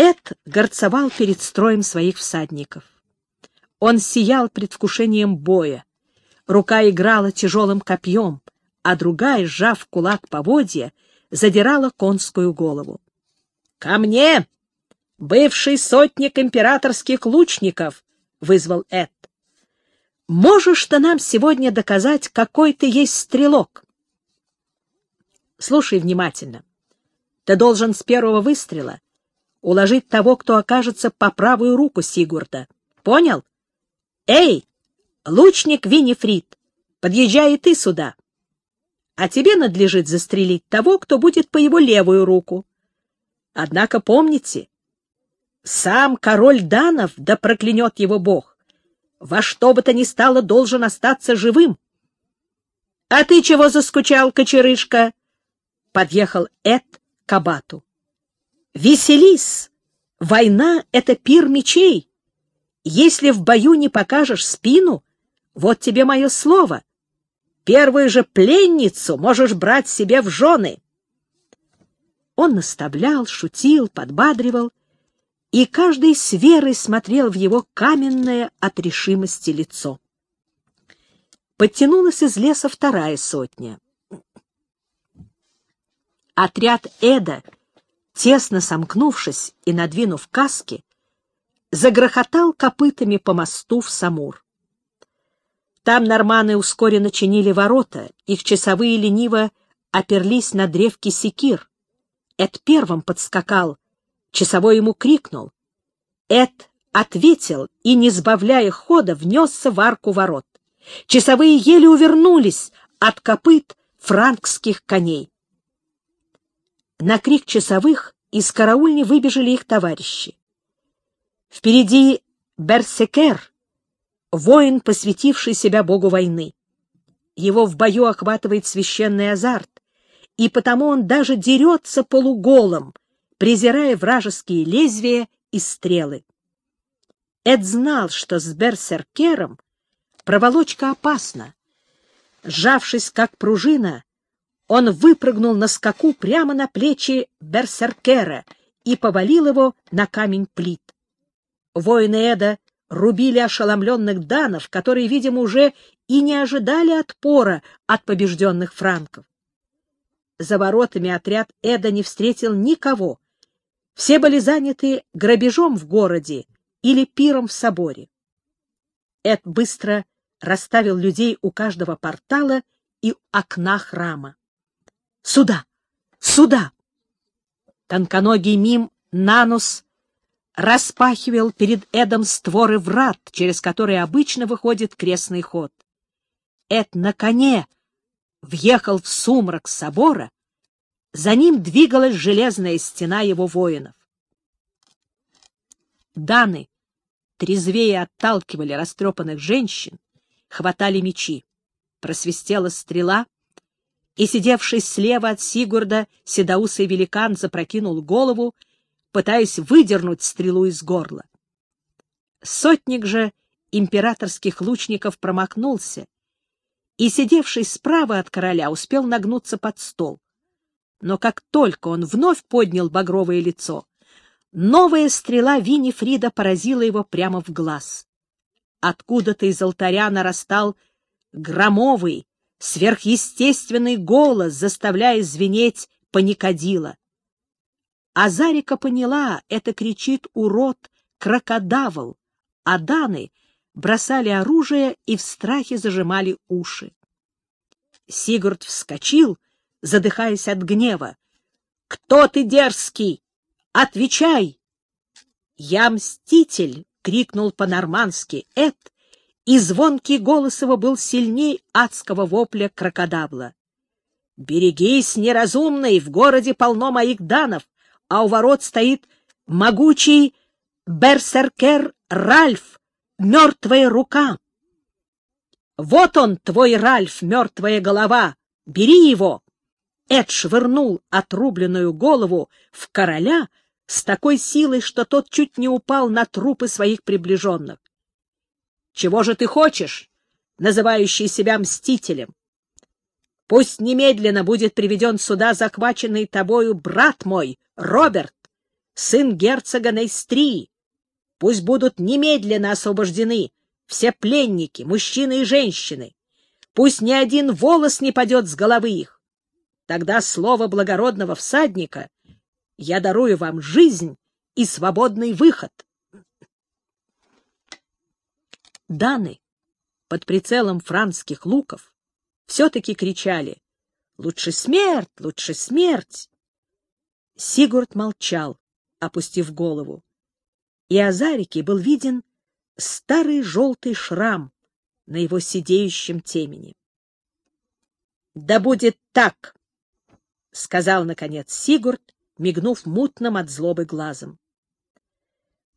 Эд горцевал перед строем своих всадников. Он сиял предвкушением боя. Рука играла тяжелым копьем, а другая, сжав кулак поводья, задирала конскую голову. — Ко мне! Бывший сотник императорских лучников! — вызвал Эд. — Можешь ты нам сегодня доказать, какой ты есть стрелок? Слушай внимательно. Ты должен с первого выстрела уложить того, кто окажется по правую руку Сигурда. Понял? Эй, лучник Винифрид, подъезжай и ты сюда. А тебе надлежит застрелить того, кто будет по его левую руку. Однако помните, сам король Данов, да проклянет его бог, во что бы то ни стало должен остаться живым. — А ты чего заскучал, кочерышка? — подъехал Эд к абату. Веселись! Война — это пир мечей. Если в бою не покажешь спину, вот тебе мое слово. Первую же пленницу можешь брать себе в жены. Он наставлял, шутил, подбадривал, и каждый с верой смотрел в его каменное от решимости лицо. Подтянулась из леса вторая сотня. Отряд Эда — тесно сомкнувшись и надвинув каски, загрохотал копытами по мосту в Самур. Там норманы ускоренно чинили ворота, их часовые лениво оперлись на древки секир. Эд первым подскакал, часовой ему крикнул. Эд ответил и, не сбавляя хода, внесся в арку ворот. Часовые еле увернулись от копыт франкских коней. На крик часовых из караульни выбежали их товарищи. Впереди Берсекер, воин, посвятивший себя богу войны. Его в бою охватывает священный азарт, и потому он даже дерется полуголом, презирая вражеские лезвия и стрелы. Эд знал, что с берсеркером проволочка опасна. Сжавшись как пружина, он выпрыгнул на скаку прямо на плечи берсеркера и повалил его на камень плит. Воины Эда рубили ошеломленных данов, которые, видимо, уже и не ожидали отпора от побежденных франков. За воротами отряд Эда не встретил никого. Все были заняты грабежом в городе или пиром в соборе. Эд быстро расставил людей у каждого портала и окна храма. Сюда! Сюда!» Тонконогий мим Нанус распахивал перед Эдом створы врат, через которые обычно выходит крестный ход. Эд на коне въехал в сумрак собора, за ним двигалась железная стена его воинов. Даны трезвее отталкивали растрепанных женщин, хватали мечи. Просвистела стрела — и сидевший слева от Сигурда седоусый великан запрокинул голову, пытаясь выдернуть стрелу из горла. Сотник же императорских лучников промахнулся, и сидевший справа от короля успел нагнуться под стол. Но как только он вновь поднял багровое лицо, новая стрела Винифрида поразила его прямо в глаз. Откуда-то из алтаря нарастал громовый, сверхъестественный голос, заставляя звенеть паникодила. Азарика поняла, это кричит урод крокодавл, а даны бросали оружие и в страхе зажимали уши. Сигурд вскочил, задыхаясь от гнева. — Кто ты дерзкий? Отвечай! — Я мститель! — крикнул по-нормански Эд, и звонкий голос его был сильней адского вопля крокодавла. «Берегись, неразумный, в городе полно моих данов, а у ворот стоит могучий берсеркер Ральф, мертвая рука. Вот он, твой Ральф, мертвая голова, бери его!» Эд швырнул отрубленную голову в короля с такой силой, что тот чуть не упал на трупы своих приближенных. Чего же ты хочешь, называющий себя мстителем? Пусть немедленно будет приведен сюда захваченный тобою брат мой, Роберт, сын герцога Нейстрии. Пусть будут немедленно освобождены все пленники, мужчины и женщины. Пусть ни один волос не падет с головы их. Тогда слово благородного всадника я дарую вам жизнь и свободный выход. Даны под прицелом францских луков все-таки кричали «Лучше смерть! Лучше смерть!» Сигурд молчал, опустив голову, и Азарике был виден старый желтый шрам на его сидеющем темени. «Да будет так!» — сказал, наконец, Сигурд, мигнув мутным от злобы глазом.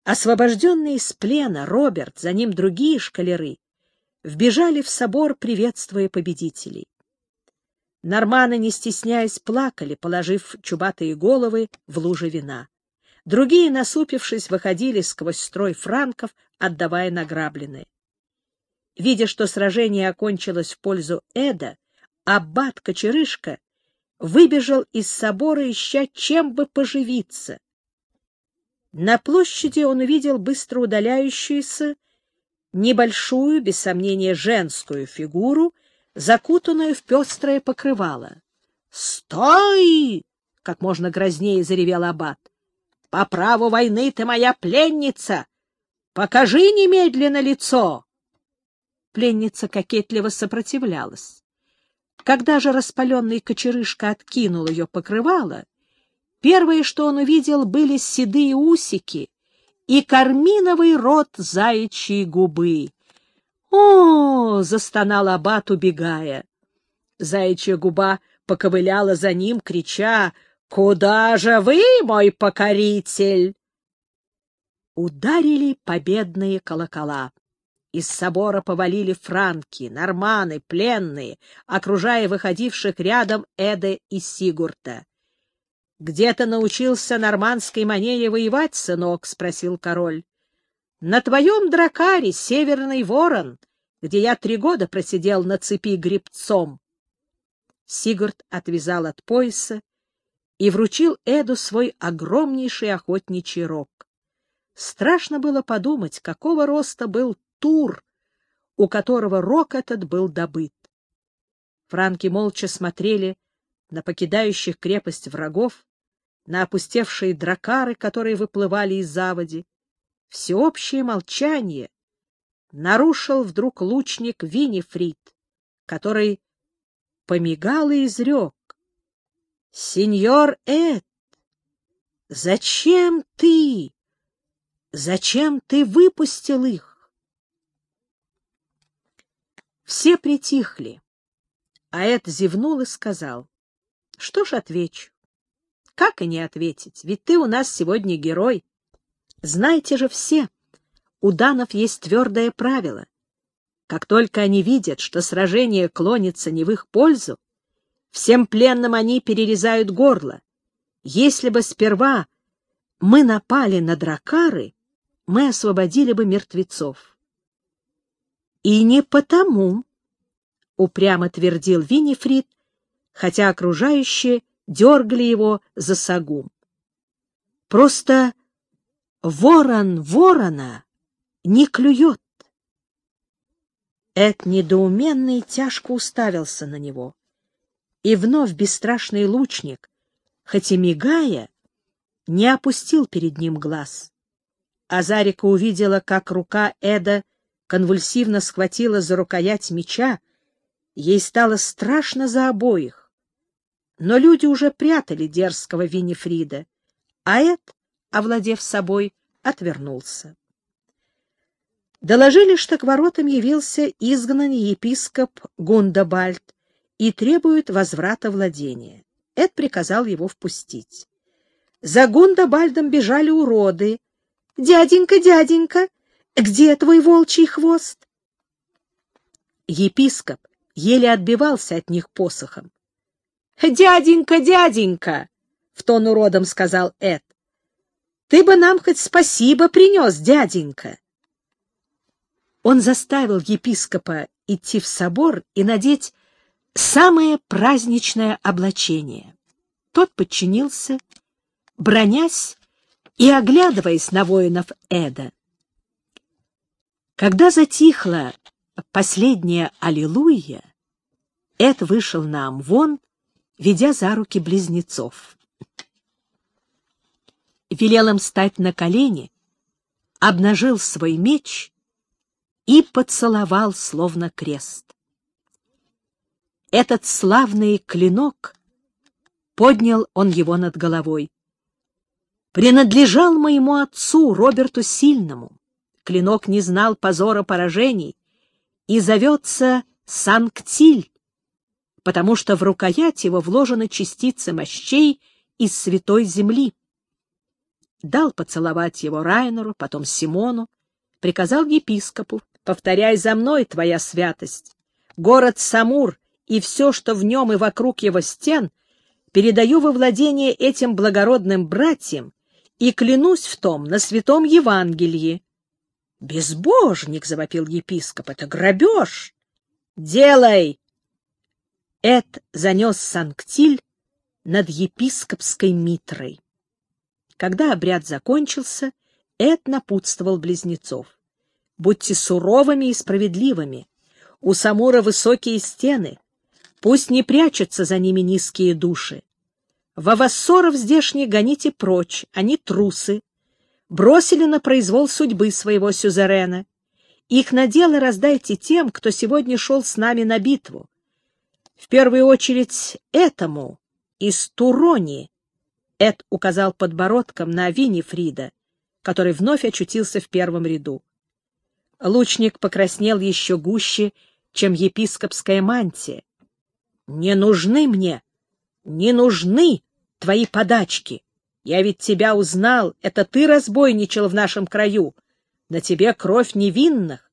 Освобожденный из плена Роберт, за ним другие шкалеры, вбежали в собор, приветствуя победителей. Норманы, не стесняясь, плакали, положив чубатые головы в луже вина. Другие, насупившись, выходили сквозь строй франков, отдавая награбленное. Видя, что сражение окончилось в пользу Эда, аббат Кочерышка выбежал из собора, ища чем бы поживиться. На площади он увидел быстро удаляющуюся, небольшую, без сомнения, женскую фигуру, закутанную в пестрое покрывало. «Стой!» — как можно грознее заревел аббат. «По праву войны ты моя пленница! Покажи немедленно лицо!» Пленница кокетливо сопротивлялась. Когда же распаленный кочерышка откинул ее покрывало, первое, что он увидел, были седые усики и карминовый рот заячьей губы. «О!» — застонал аббат, убегая. Заячья губа поковыляла за ним, крича «Куда же вы, мой покоритель?» Ударили победные колокола. Из собора повалили франки, норманы, пленные, окружая выходивших рядом Эда и Сигурта. — Где ты научился нормандской манере воевать, сынок? — спросил король. — На твоем дракаре, Северный Ворон, где я три года просидел на цепи гребцом. Сигурд отвязал от пояса и вручил Эду свой огромнейший охотничий рог. Страшно было подумать, какого роста был Тур, у которого рог этот был добыт. Франки молча смотрели на покидающих крепость врагов, на опустевшие дракары, которые выплывали из заводи. Всеобщее молчание нарушил вдруг лучник Винифрид, который помигал и изрек. — Сеньор Эд, зачем ты? Зачем ты выпустил их? Все притихли, а Эд зевнул и сказал, — Что ж отвечу? Как и не ответить, ведь ты у нас сегодня герой. Знаете же все, у данов есть твердое правило. Как только они видят, что сражение клонится не в их пользу, всем пленным они перерезают горло. Если бы сперва мы напали на дракары, мы освободили бы мертвецов. И не потому, — упрямо твердил Винифрид, хотя окружающие дергали его за сагум. Просто ворон ворона не клюет. Эд недоуменно и тяжко уставился на него. И вновь бесстрашный лучник, хоть и мигая, не опустил перед ним глаз. Азарика увидела, как рука Эда конвульсивно схватила за рукоять меча, ей стало страшно за обоих. Но люди уже прятали дерзкого Винифрида, а Эд, овладев собой, отвернулся. Доложили, что к воротам явился изгнанный епископ Гундабальд и требует возврата владения. Эд приказал его впустить. За Гундабальдом бежали уроды. «Дяденька, дяденька, где твой волчий хвост? Епископ еле отбивался от них посохом. «Дяденька, дяденька!» — в тон уродом сказал Эд. «Ты бы нам хоть спасибо принес, дяденька!» Он заставил епископа идти в собор и надеть самое праздничное облачение. Тот подчинился, бронясь и оглядываясь на воинов Эда. Когда затихло последнее «Аллилуйя», Эд вышел на Амвон, ведя за руки близнецов. Велел им стать на колени, обнажил свой меч и поцеловал, словно крест. Этот славный клинок поднял он его над головой. Принадлежал моему отцу, Роберту Сильному. Клинок не знал позора поражений и зовется Санктиль, потому что в рукоять его вложены частицы мощей из святой земли. Дал поцеловать его Райнеру, потом Симону, приказал епископу, повторяй за мной, твоя святость. Город Самур и все, что в нем и вокруг его стен, передаю во владение этим благородным братьям и клянусь в том на святом Евангелии. «Безбожник!» — завопил епископ. «Это грабеж!» «Делай!» Эд занес санктиль над епископской митрой. Когда обряд закончился, Эд напутствовал близнецов. «Будьте суровыми и справедливыми. У Самура высокие стены. Пусть не прячутся за ними низкие души. Вавассоров здешних гоните прочь, они трусы. Бросили на произвол судьбы своего сюзерена. Их наделы раздайте тем, кто сегодня шел с нами на битву. В первую очередь этому, из Турони. Эд указал подбородком на Винифрида, который вновь очутился в первом ряду. Лучник покраснел еще гуще, чем епископская мантия. Не нужны мне, не нужны твои подачки. Я ведь тебя узнал, это ты разбойничал в нашем краю. На тебе кровь невинных.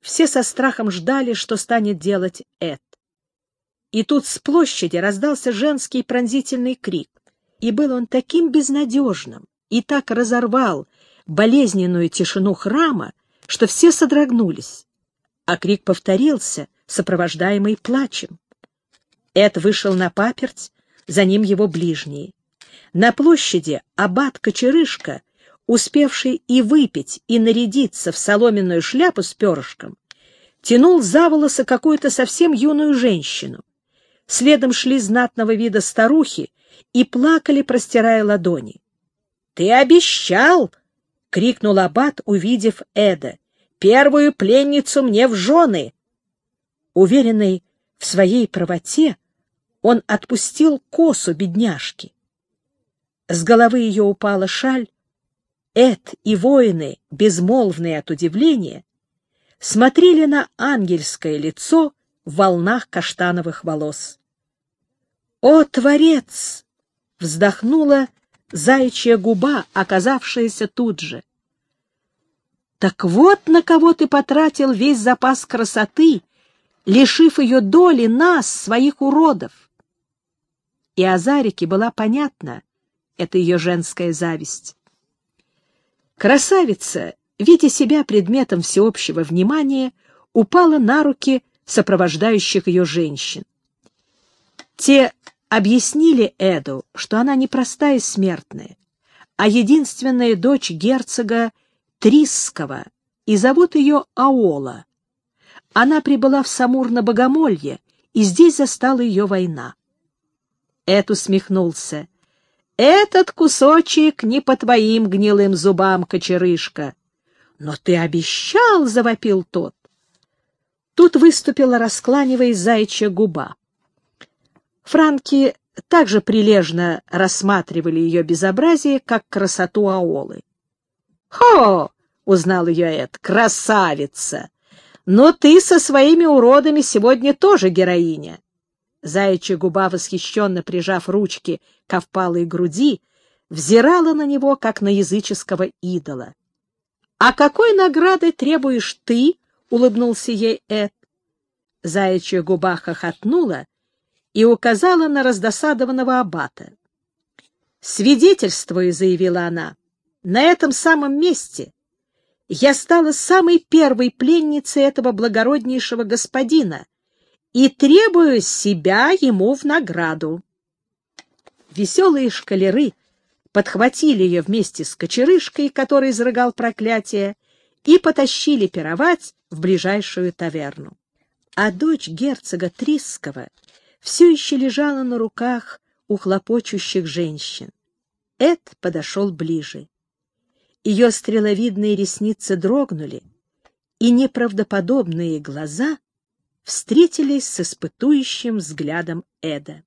Все со страхом ждали, что станет делать Эд. И тут с площади раздался женский пронзительный крик. И был он таким безнадежным, и так разорвал болезненную тишину храма, что все содрогнулись. А крик повторился, сопровождаемый плачем. Эд вышел на паперть, за ним его ближние. На площади аббат Кочерышка, успевший и выпить, и нарядиться в соломенную шляпу с перышком, тянул за волосы какую-то совсем юную женщину. Следом шли знатного вида старухи и плакали, простирая ладони. — Ты обещал! — крикнул аббат, увидев Эда. — Первую пленницу мне в жены! Уверенный в своей правоте, он отпустил косу бедняжки. С головы ее упала шаль. Эд и воины, безмолвные от удивления, смотрели на ангельское лицо в волнах каштановых волос. «О, Творец!» — вздохнула заячья губа, оказавшаяся тут же. «Так вот на кого ты потратил весь запас красоты, лишив ее доли нас, своих уродов!» и Азарике была понятна эта ее женская зависть. Красавица, видя себя предметом всеобщего внимания, упала на руки сопровождающих ее женщин. Те объяснили Эду, что она не простая смертная, а единственная дочь герцога Трисского, и зовут ее Аола. Она прибыла в Самур на Богомолье, и здесь застала ее война. Эд усмехнулся. «Этот кусочек не по твоим гнилым зубам, кочерышка!» «Но ты обещал!» — завопил тот. Тут выступила, раскланиваясь, заячья губа. Франки также прилежно рассматривали ее безобразие, как красоту Аолы. «Хо!» — узнал ее Эд. «Красавица! Но ты со своими уродами сегодня тоже героиня. Заячья губа, восхищенно прижав ручки к впалой груди, взирала на него, как на языческого идола. — А какой награды требуешь ты? — улыбнулся ей Эд. Заячья губа хохотнула и указала на раздосадованного аббата. — Свидетельствую, — заявила она, — на этом самом месте я стала самой первой пленницей этого благороднейшего господина, и требую себя ему в награду. Веселые шкалеры подхватили ее вместе с кочерышкой, который изрыгал проклятие, и потащили пировать в ближайшую таверну. А дочь герцога Трисского все еще лежала на руках у хлопочущих женщин. Эд подошел ближе. Ее стреловидные ресницы дрогнули, и неправдоподобные глаза встретились с испытующим взглядом Эда.